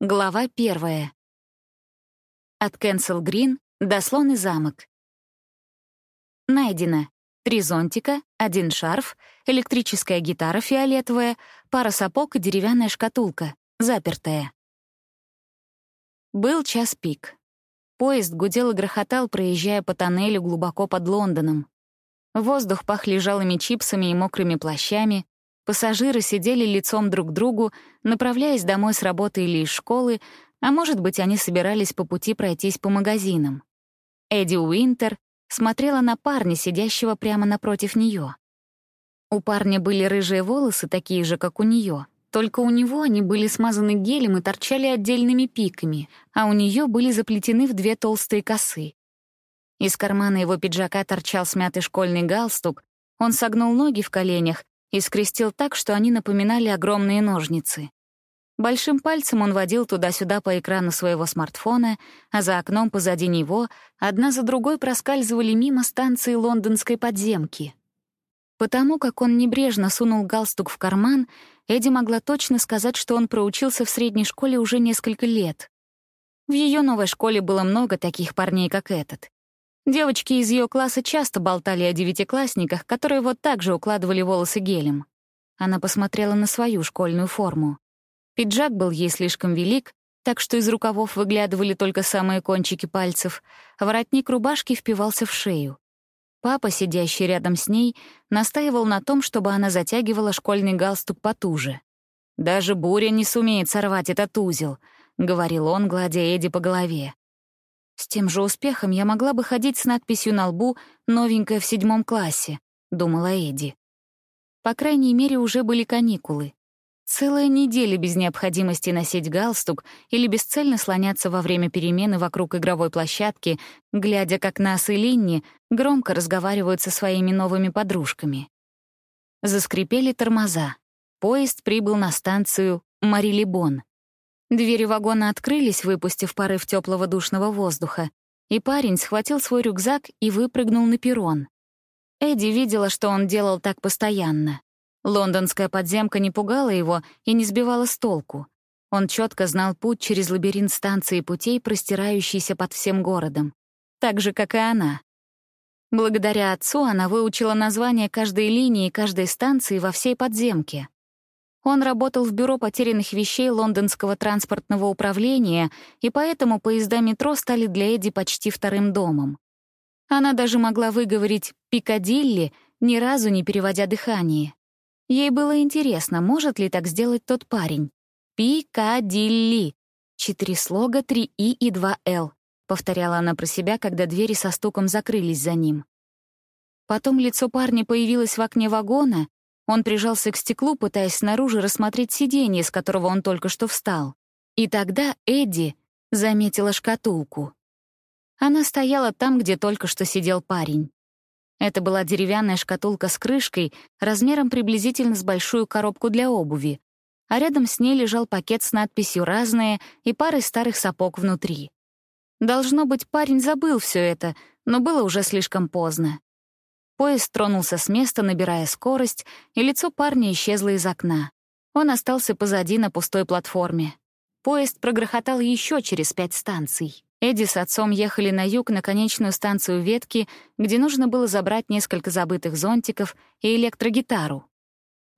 Глава первая. От Кенсел Грин до Слон и замок. Найдено. Три зонтика, один шарф, электрическая гитара фиолетовая, пара сапог и деревянная шкатулка, запертая. Был час пик. Поезд гудел и грохотал, проезжая по тоннелю глубоко под Лондоном. Воздух пах лежалыми чипсами и мокрыми плащами, Пассажиры сидели лицом друг к другу, направляясь домой с работы или из школы, а может быть, они собирались по пути пройтись по магазинам. Эдди Уинтер смотрела на парня, сидящего прямо напротив нее. У парня были рыжие волосы, такие же, как у нее, только у него они были смазаны гелем и торчали отдельными пиками, а у нее были заплетены в две толстые косы. Из кармана его пиджака торчал смятый школьный галстук, он согнул ноги в коленях и скрестил так, что они напоминали огромные ножницы. Большим пальцем он водил туда-сюда по экрану своего смартфона, а за окном позади него одна за другой проскальзывали мимо станции лондонской подземки. Потому как он небрежно сунул галстук в карман, Эдди могла точно сказать, что он проучился в средней школе уже несколько лет. В ее новой школе было много таких парней, как этот. Девочки из ее класса часто болтали о девятиклассниках, которые вот так же укладывали волосы гелем. Она посмотрела на свою школьную форму. Пиджак был ей слишком велик, так что из рукавов выглядывали только самые кончики пальцев, а воротник рубашки впивался в шею. Папа, сидящий рядом с ней, настаивал на том, чтобы она затягивала школьный галстук потуже. «Даже буря не сумеет сорвать этот узел», — говорил он, гладя Эдди по голове. С тем же успехом я могла бы ходить с надписью на лбу «Новенькая в седьмом классе», — думала Эдди. По крайней мере, уже были каникулы. Целая неделя без необходимости носить галстук или бесцельно слоняться во время перемены вокруг игровой площадки, глядя, как Нас и Линни громко разговаривают со своими новыми подружками. Заскрипели тормоза. Поезд прибыл на станцию Марилибон. Двери вагона открылись, выпустив порыв теплого душного воздуха, и парень схватил свой рюкзак и выпрыгнул на перрон. Эдди видела, что он делал так постоянно. Лондонская подземка не пугала его и не сбивала с толку. Он четко знал путь через лабиринт станций путей, простирающийся под всем городом. Так же, как и она. Благодаря отцу она выучила название каждой линии и каждой станции во всей подземке. Он работал в бюро потерянных вещей Лондонского транспортного управления, и поэтому поезда метро стали для Эдди почти вторым домом. Она даже могла выговорить «Пикадилли», ни разу не переводя дыхание. Ей было интересно, может ли так сделать тот парень. «Пикадилли». Четыре слога, три «и» и два «л», — повторяла она про себя, когда двери со стуком закрылись за ним. Потом лицо парня появилось в окне вагона, он прижался к стеклу, пытаясь снаружи рассмотреть сиденье, с которого он только что встал. И тогда Эдди заметила шкатулку. Она стояла там, где только что сидел парень. Это была деревянная шкатулка с крышкой, размером приблизительно с большую коробку для обуви, а рядом с ней лежал пакет с надписью «Разные» и парой старых сапог внутри. Должно быть, парень забыл все это, но было уже слишком поздно. Поезд тронулся с места, набирая скорость, и лицо парня исчезло из окна. Он остался позади на пустой платформе. Поезд прогрохотал еще через пять станций. Эдди с отцом ехали на юг на конечную станцию ветки, где нужно было забрать несколько забытых зонтиков и электрогитару.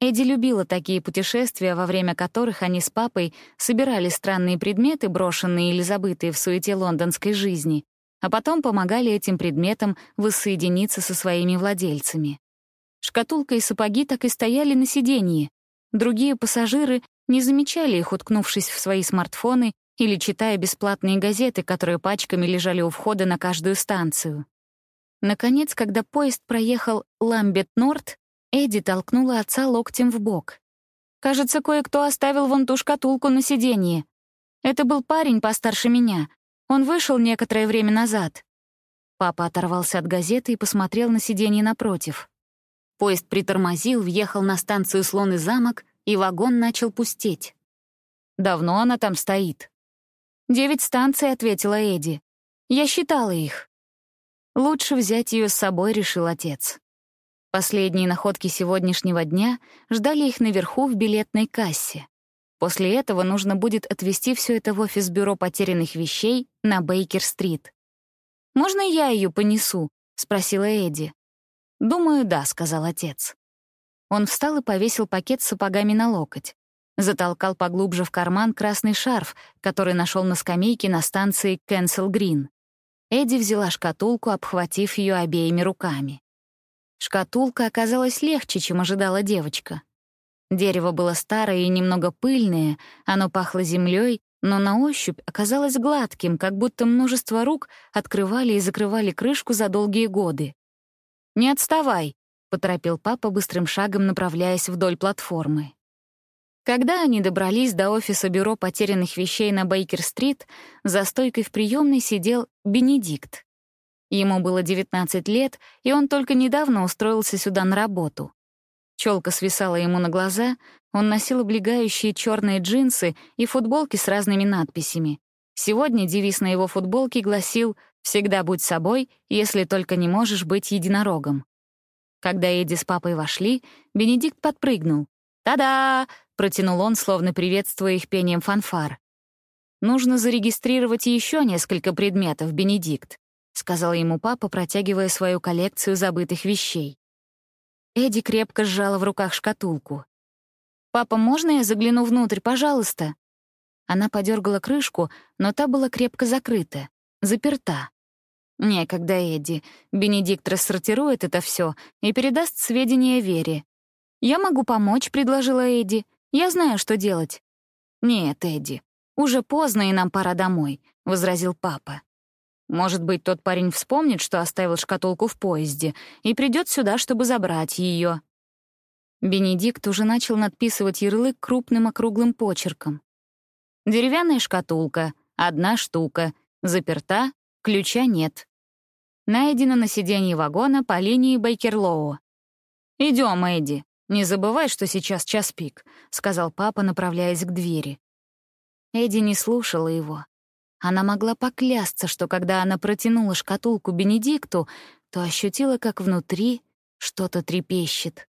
Эдди любила такие путешествия, во время которых они с папой собирали странные предметы, брошенные или забытые в суете лондонской жизни, а потом помогали этим предметам воссоединиться со своими владельцами. Шкатулка и сапоги так и стояли на сиденье. Другие пассажиры не замечали их, уткнувшись в свои смартфоны или читая бесплатные газеты, которые пачками лежали у входа на каждую станцию. Наконец, когда поезд проехал Ламбет-Норт, Эдди толкнула отца локтем в бок. «Кажется, кое-кто оставил вон ту шкатулку на сиденье. Это был парень постарше меня, он вышел некоторое время назад. Папа оторвался от газеты и посмотрел на сиденье напротив. Поезд притормозил, въехал на станцию «Слон и замок», и вагон начал пустеть. «Давно она там стоит?» «Девять станций», — ответила Эдди. «Я считала их». «Лучше взять ее с собой», — решил отец. Последние находки сегодняшнего дня ждали их наверху в билетной кассе. После этого нужно будет отвезти все это в офис бюро потерянных вещей на Бейкер-стрит. «Можно я ее понесу?» — спросила Эдди. «Думаю, да», — сказал отец. Он встал и повесил пакет с сапогами на локоть. Затолкал поглубже в карман красный шарф, который нашел на скамейке на станции Кэнсел Грин. Эдди взяла шкатулку, обхватив ее обеими руками. Шкатулка оказалась легче, чем ожидала девочка. Дерево было старое и немного пыльное, оно пахло землей, но на ощупь оказалось гладким, как будто множество рук открывали и закрывали крышку за долгие годы. «Не отставай», — поторопил папа быстрым шагом, направляясь вдоль платформы. Когда они добрались до офиса бюро потерянных вещей на Бейкер-стрит, за стойкой в приемной сидел Бенедикт. Ему было 19 лет, и он только недавно устроился сюда на работу. Челка свисала ему на глаза, он носил облегающие черные джинсы и футболки с разными надписями. Сегодня девиз на его футболке гласил «Всегда будь собой, если только не можешь быть единорогом». Когда Эдди с папой вошли, Бенедикт подпрыгнул. «Та-да!» — протянул он, словно приветствуя их пением фанфар. «Нужно зарегистрировать еще несколько предметов, Бенедикт», — сказал ему папа, протягивая свою коллекцию забытых вещей. Эдди крепко сжала в руках шкатулку. «Папа, можно я загляну внутрь, пожалуйста?» Она подергала крышку, но та была крепко закрыта, заперта. Некогда, Эдди. Бенедикт рассортирует это все и передаст сведения Вере. «Я могу помочь», — предложила Эдди. «Я знаю, что делать». «Нет, Эдди, уже поздно, и нам пора домой», — возразил папа. Может быть, тот парень вспомнит, что оставил шкатулку в поезде, и придет сюда, чтобы забрать ее. Бенедикт уже начал надписывать ярлык крупным округлым почерком. Деревянная шкатулка, одна штука, заперта, ключа нет. Найдена на сиденье вагона по линии Бейкерлоу. Идем, Эдди. Не забывай, что сейчас час пик», — сказал папа, направляясь к двери. Эдди не слушала его. Она могла поклясться, что когда она протянула шкатулку Бенедикту, то ощутила, как внутри что-то трепещет.